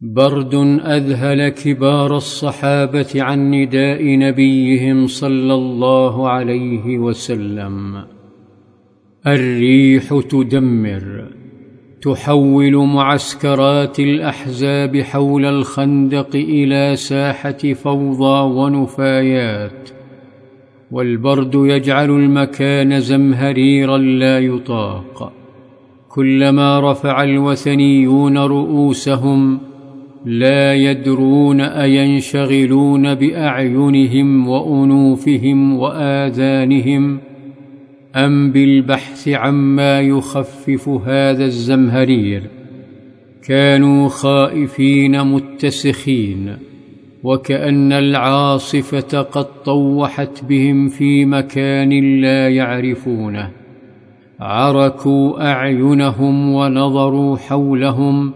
برد أذهل كبار الصحابة عن نداء نبيهم صلى الله عليه وسلم. الريح تدمر تحول معسكرات الأحزاب حول الخندق إلى ساحة فوضى ونفايات والبرد يجعل المكان زمهريرا لا يطاق. كلما رفع الوثنيون رؤوسهم لا يدرون أينشغلون بأعينهم وأنوفهم وآذانهم أم بالبحث عما يخفف هذا الزمهرير كانوا خائفين متسخين وكأن العاصفة قد طوحت بهم في مكان لا يعرفونه عركوا أعينهم ونظروا حولهم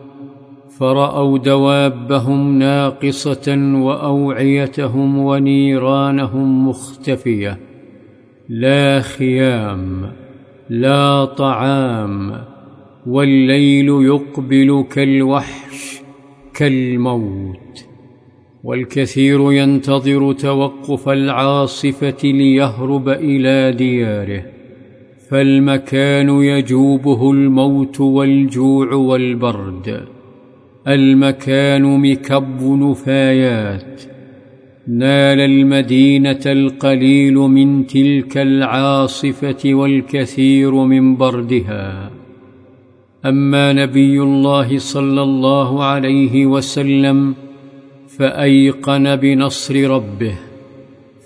فرأوا دوابهم ناقصة وأوعيتهم ونيرانهم مختفية. لا خيام لا طعام والليل يقبل كالوحش كالموت. والكثير ينتظر توقف العاصفة ليهرب إلى دياره. فالمكان يجوبه الموت والجوع والبرد. المكان مكب نفايات. نال المدينة القليل من تلك العاصفة والكثير من بردها. أما نبي الله صلى الله عليه وسلم فأيقن بنصر ربه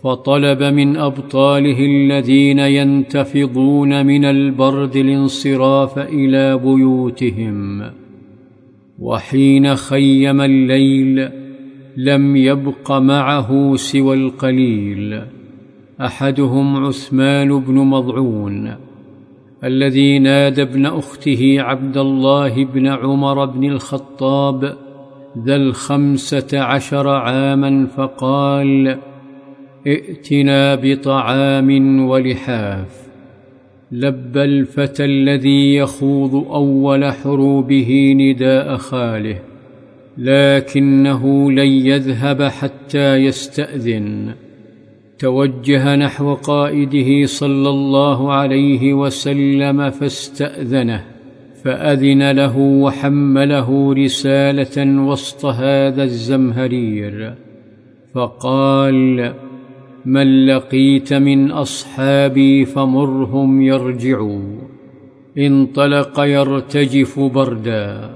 فطلب من أبطاله الذين ينتفضون من البرد الانصراف إلى بيوتهم. وحين خيم الليل لم يبق معه سوى القليل. أحدهم عثمان بن مضعون الذي نادى ابن أخته عبد الله بن عمر بن الخطاب ذا الخمسة عشر عاما فقال ائتنا بطعام ولحاف. لبى الفتى الذي يخوض أول حروبه نداء خاله لكنه لن يذهب حتى يستأذن. توجه نحو قائده صلى الله عليه وسلم فاستأذنه فأذن له وحمله رسالة وسط هذا الزمهرير فقال من لقيت من أصحابي فمرهم يرجعوا انطلق يرتجف بردا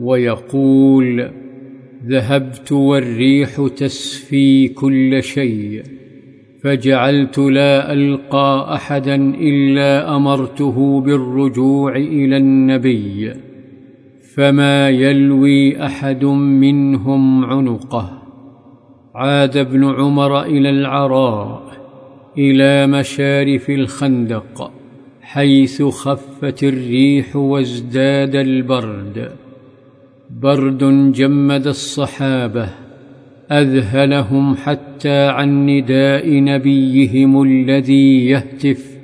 ويقول ذهبت والريح تسفي كل شيء فجعلت لا ألقى أحدا إلا أمرته بالرجوع إلى النبي فما يلوي أحد منهم عنقه. عاد ابن عمر إلى العراء إلى مشارف الخندق حيث خفت الريح وازداد البرد. برد جمد الصحابة أذهلهم حتى عن نداء نبيهم الذي يهتف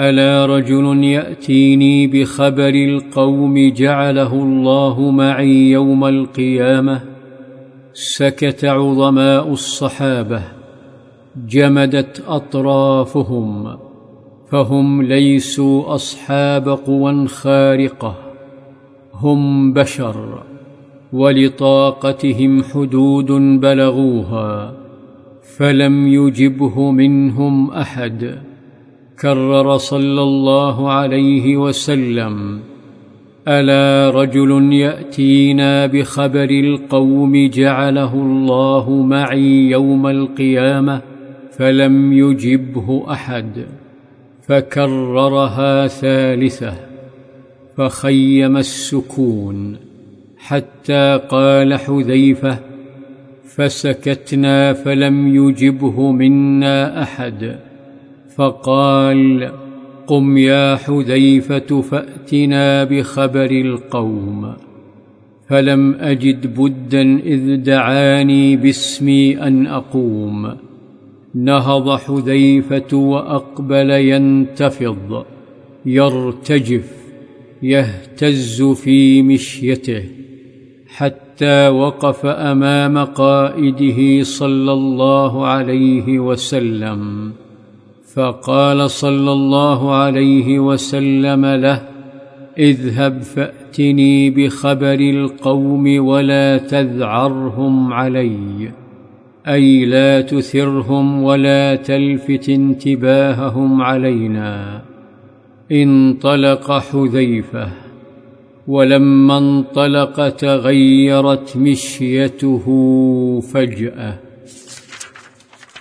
ألا رجل يأتيني بخبر القوم جعله الله معي يوم القيامة؟ سكت عظماء الصحابة جمدت أطرافهم فهم ليسوا أصحاب قوى خارقة هم بشر ولطاقتهم حدود بلغوها فلم يجبه منهم أحد كرر صلى الله عليه وسلم. ألا رجل يأتينا بخبر القوم جعله الله معي يوم القيامة فلم يجبه أحد فكررها ثالثة فخيم السكون حتى قال حذيفة فسكتنا فلم يجبه منا أحد فقال قم يا حذيفة فأتنا بخبر القوم. فلم أجد بدا إذ دعاني باسمي أن أقوم. نهض حذيفة وأقبل ينتفض. يرتجف يهتز في مشيته. حتى وقف أمام قائده صلى الله عليه وسلم. فقال صلى الله عليه وسلم له اذهب فأتني بخبر القوم ولا تذعرهم علي أي لا تثرهم ولا تلفت انتباههم علينا انطلق حذيفة ولما انطلق تغيرت مشيته فجأة.